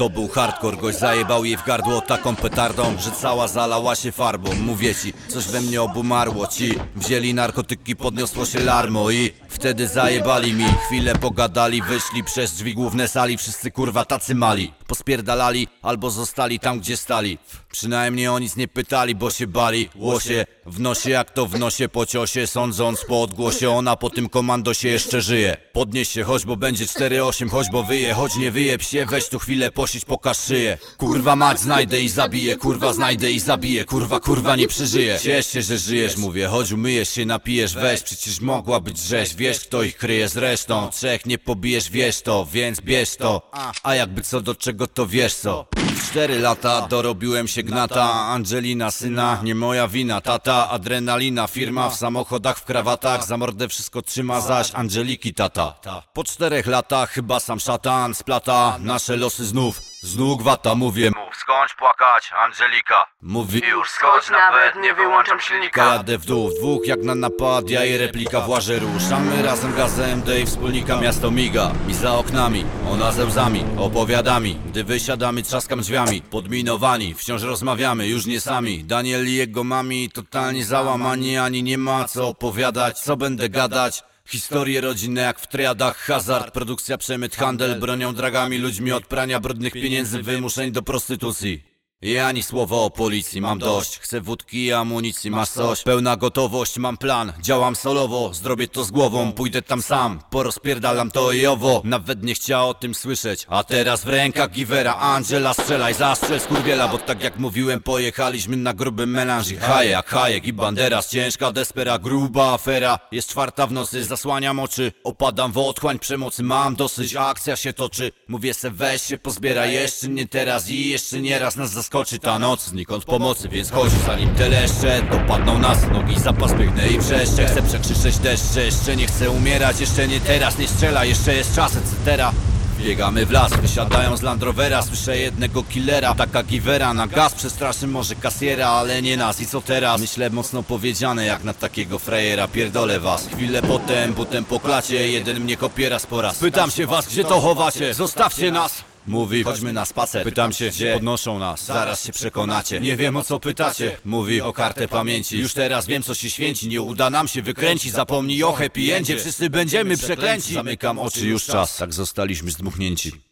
To był hardcore, gość zajebał jej w gardło taką petardą Że cała zalała się farbą. Mówię ci, coś we mnie obumarło. Ci wzięli narkotyki, podniosło się larmo I wtedy zajebali mi. Chwilę pogadali, wyszli przez drzwi główne sali. Wszyscy kurwa tacy mali. Pospierdalali albo zostali tam gdzie stali Przynajmniej o nic nie pytali, bo się bali. Łosie w nosie jak to w nosie po ciosie Sądząc po odgłosie. Ona po tym komandosie jeszcze żyje. Podnieś się, choć bo będzie 4-8 Choć bo wyje, choć nie wyje psie. Weź tu chwilę posić, pokaż szyję. Kurwa mać, znajdę i zabiję Kurwa znajdę i zabiję. Kurwa, kurwa nie przeżyję. Ciesz się, że żyjesz, mówię. Chodź umyjesz się, napijesz, weź. Przecież mogła być rzeź. Wiesz kto ich kryje. Z resztą Trzech nie pobijesz, wiesz to. Więc bierz to. A jakby co do czego to wiesz co Cztery lata dorobiłem się gnata Angelina syna, nie moja wina Tata, adrenalina, firma w samochodach, w krawatach Za mordę wszystko trzyma zaś Angeliki tata. Po czterech latach chyba sam szatan splata Nasze losy znów, z nóg wata Mówię skończ płakać Angelika. Mówi już Choć nawet nie wyłączam silnika. Jadę w dół, w dwóch jak na napad, ja i replika włażę ruszamy razem gazem, Dave wspólnika miasto miga. I za oknami, ona ze łzami, opowiada mi. Gdy wysiadamy, trzaskam drzwiami, podminowani Wciąż rozmawiamy, już nie sami. Daniel i jego mami, totalnie załamani Ani nie ma co opowiadać, co będę gadać Historie rodzinne jak w triadach Hazard, produkcja, przemyt, handel Bronią, dragami, ludźmi od prania brudnych pieniędzy Wymuszeń do prostytucji i ani słowa o policji, mam dość. Chcę wódki i amunicji, masz coś? Pełna gotowość, mam plan. Działam solowo, zrobię to z głową. Pójdę tam sam, porozpierdalam to i owo. Nawet nie chciała o tym słyszeć. A teraz w rękach Givera Angela, strzelaj, zastrzel skurwiela. Bo tak jak mówiłem, pojechaliśmy na gruby melanż I Hayek, Hayek i Banderas Ciężka despera, gruba afera. Jest czwarta w nocy, zasłaniam oczy. Opadam w otchłań przemocy, mam dosyć. Akcja się toczy, mówię se weź się pozbieraj. Jeszcze nie teraz i jeszcze nie raz nas zaskoczy ta noc Znikąd pomocy, więc chodź zanim te leszcze Dopadną nas, nogi zapas biegnę i wrzeszcze Chcę przekrzyczeć deszcze, jeszcze nie chcę umierać Jeszcze nie teraz, nie strzela, jeszcze jest czas, etc. Biegamy w las, wysiadają z Land Rovera Słyszę jednego killera, taka giwera Na gaz przestraszy może kasjera, ale nie nas I co teraz? Myślę mocno powiedziane jak na takiego frejera Pierdolę was, chwilę potem, potem po klacie Jeden mnie kopiera z poraz Pytam się was, gdzie to chowacie? Zostawcie nas! Mówi, chodźmy na spacer. Pytam się, gdzie? podnoszą nas. Zaraz się przekonacie. Nie wiem o co pytacie. Mówi o kartę pamięci. Już teraz wiem co się święci. Nie uda nam się wykręcić. Zapomnij o happy endzie. Wszyscy będziemy przeklęci. Zamykam oczy, już czas. Tak zostaliśmy zdmuchnięci